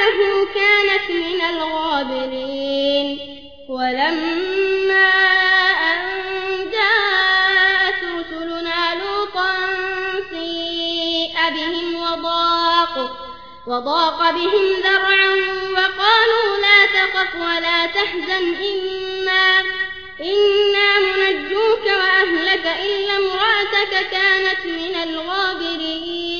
امراته كانت من الغابرين. ولما أن جاءت رسلنا لوطا سيء بهم وضاق, وضاق بهم ذرعا وقالوا لا تخف ولا تحزن إنا, إنا منجوك وأهلك إلا امرأتك كانت من الغابرين.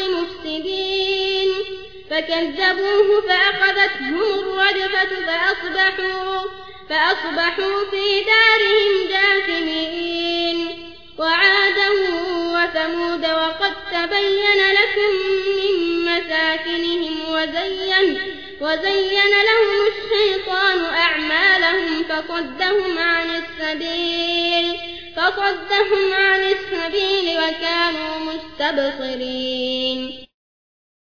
فكذبوه فأخذتهم الرجفة فأصبحوا, فأصبحوا في دارهم جاثمين وعادا وثمود وقد تبين لكم من مساكنهم وزين, وزين لهم الشيطان أعمالهم فصدهم عن السبيل فصدهم عن السبيل وكانوا مستبصرين.